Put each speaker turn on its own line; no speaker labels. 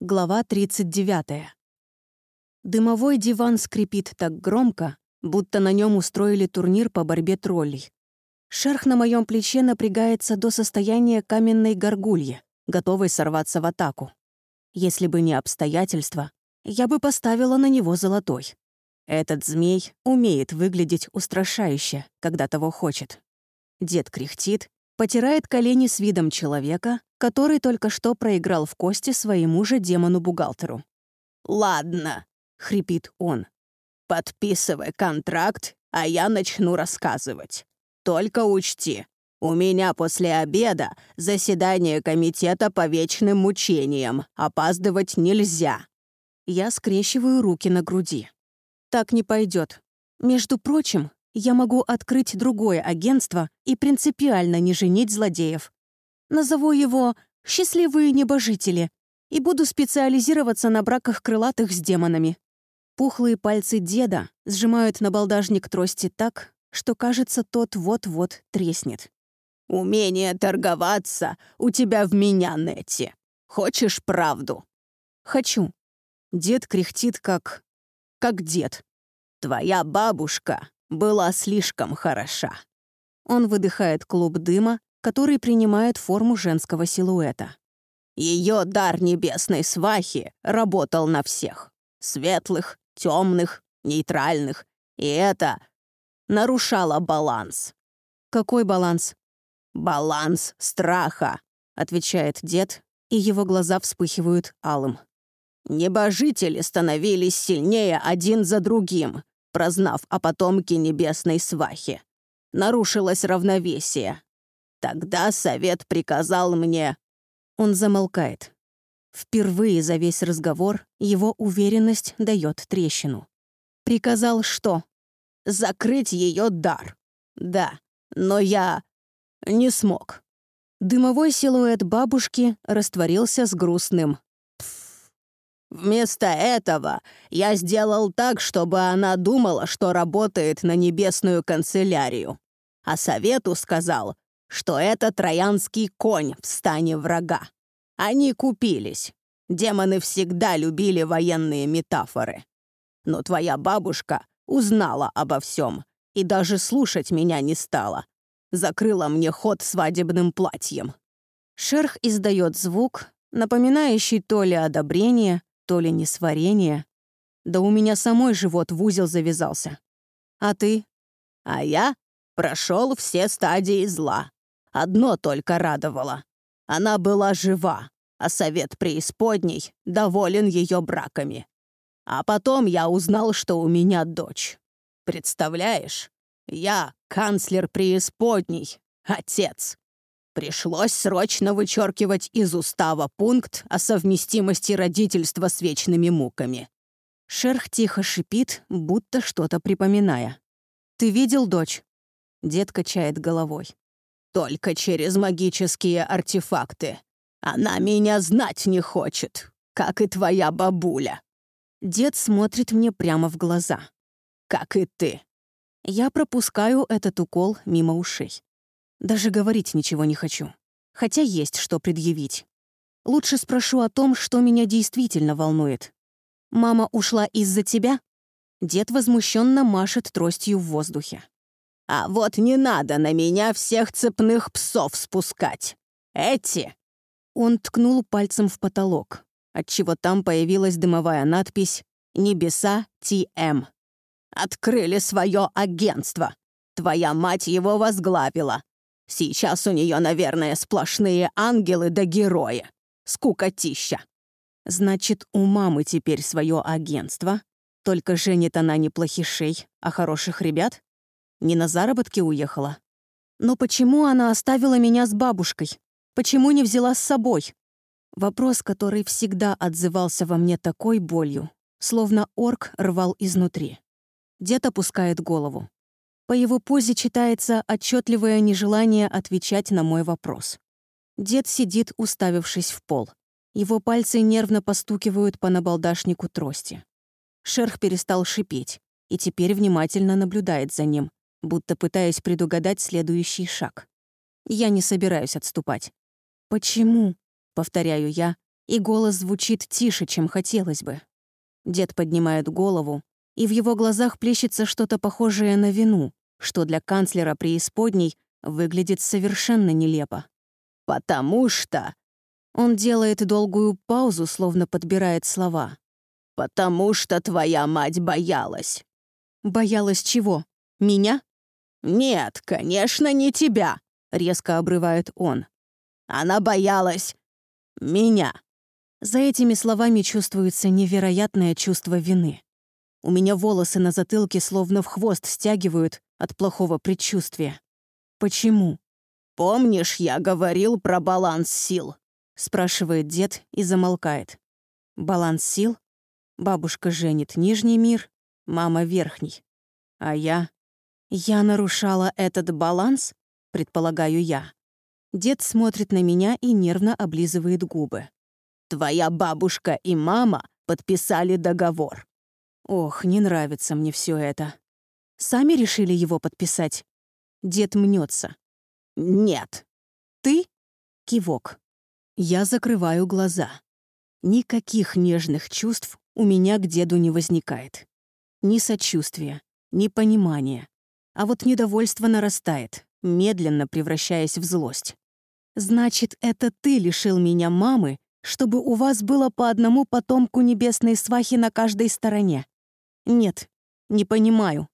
Глава 39. Дымовой диван скрипит так громко, будто на нем устроили турнир по борьбе троллей. Шерх на моем плече напрягается до состояния каменной горгульи, готовой сорваться в атаку. Если бы не обстоятельства, я бы поставила на него золотой. Этот змей умеет выглядеть устрашающе, когда того хочет. Дед кряхтит, потирает колени с видом человека, который только что проиграл в кости своему же демону-бухгалтеру.
«Ладно», — хрипит он. «Подписывай контракт, а я начну рассказывать. Только учти, у меня после обеда заседание комитета по вечным мучениям. Опаздывать нельзя».
Я скрещиваю руки на груди. Так не пойдет. Между прочим, я могу открыть другое агентство и принципиально не женить злодеев. Назову его «Счастливые небожители» и буду специализироваться на браках крылатых с демонами. Пухлые пальцы деда сжимают набалдажник трости так, что, кажется, тот вот-вот треснет.
«Умение торговаться у тебя в меня, Нетти. Хочешь правду?»
«Хочу». Дед кряхтит, как... как дед.
«Твоя бабушка была слишком хороша».
Он выдыхает клуб дыма, который принимает форму женского силуэта.
Ее дар небесной свахи работал на всех. Светлых, темных, нейтральных. И это нарушало баланс.
«Какой баланс?»
«Баланс страха», — отвечает дед,
и его глаза вспыхивают алым.
Небожители становились сильнее один за другим, прознав о потомке небесной свахи. Нарушилось равновесие. Тогда совет приказал мне...»
Он замолкает. Впервые за весь разговор его уверенность дает трещину. «Приказал что?»
«Закрыть ее дар. Да, но я не смог».
Дымовой силуэт бабушки растворился с грустным
Вместо этого я сделал так, чтобы она думала, что работает на небесную канцелярию. А совету сказал, что это троянский конь в стане врага. Они купились. Демоны всегда любили военные метафоры. Но твоя бабушка узнала обо всем и даже слушать меня не стала. Закрыла мне ход свадебным платьем.
Шерх издает звук, напоминающий то ли одобрение, то ли несварение. Да у меня самой живот в узел завязался. А ты?
А я прошел все стадии зла. Одно только радовало. Она была жива, а совет преисподней доволен ее браками. А потом я узнал, что у меня дочь. Представляешь? Я канцлер преисподней, отец. Пришлось срочно вычеркивать из устава пункт о совместимости родительства с вечными муками.
Шерх тихо шипит, будто что-то припоминая. «Ты видел дочь?» Дед качает головой.
«Только через магические артефакты. Она меня знать не хочет, как и твоя бабуля».
Дед смотрит мне прямо в глаза.
«Как и ты».
Я пропускаю этот укол мимо ушей. Даже говорить ничего не хочу. Хотя есть что предъявить. Лучше спрошу о том, что меня действительно волнует. «Мама ушла из-за тебя?» Дед возмущенно машет тростью в воздухе.
«А вот не надо на меня всех цепных псов спускать. Эти...»
Он ткнул пальцем в потолок, отчего там появилась дымовая надпись «Небеса ТМ».
«Открыли свое агентство. Твоя мать его возглавила. Сейчас у нее, наверное, сплошные ангелы да герои. Скукотища.
Значит, у мамы теперь свое агентство. Только женит она не плохишей, а хороших ребят? Не на заработки уехала? Но почему она оставила меня с бабушкой? Почему не взяла с собой? Вопрос, который всегда отзывался во мне такой болью, словно орк рвал изнутри. Дед опускает голову. По его позе читается отчетливое нежелание отвечать на мой вопрос. Дед сидит, уставившись в пол. Его пальцы нервно постукивают по набалдашнику трости. Шерх перестал шипеть и теперь внимательно наблюдает за ним, будто пытаясь предугадать следующий шаг. Я не собираюсь отступать. «Почему?» — повторяю я, и голос звучит тише, чем хотелось бы. Дед поднимает голову, и в его глазах плещется что-то похожее на вину, что для канцлера преисподней выглядит совершенно нелепо.
«Потому что...»
Он делает долгую паузу, словно подбирает слова.
«Потому что твоя мать боялась».
«Боялась чего? Меня?»
«Нет, конечно, не тебя», — резко обрывает он. «Она боялась меня».
За этими словами чувствуется невероятное чувство вины. У меня волосы на затылке словно в хвост стягивают от плохого предчувствия. Почему?
«Помнишь, я говорил про баланс сил?»
— спрашивает дед и замолкает. «Баланс сил? Бабушка женит нижний мир, мама — верхний. А я? Я нарушала этот баланс?» — предполагаю я. Дед смотрит на меня и нервно облизывает губы.
«Твоя бабушка и мама подписали договор.
Ох, не нравится мне все это. Сами решили его подписать? Дед мнется.
Нет.
Ты? Кивок. Я закрываю глаза. Никаких нежных чувств у меня к деду не возникает. Ни сочувствия, ни понимания. А вот недовольство нарастает, медленно превращаясь в злость. Значит, это ты лишил меня мамы, чтобы у вас было по одному потомку небесной свахи на каждой стороне. Нет, не понимаю.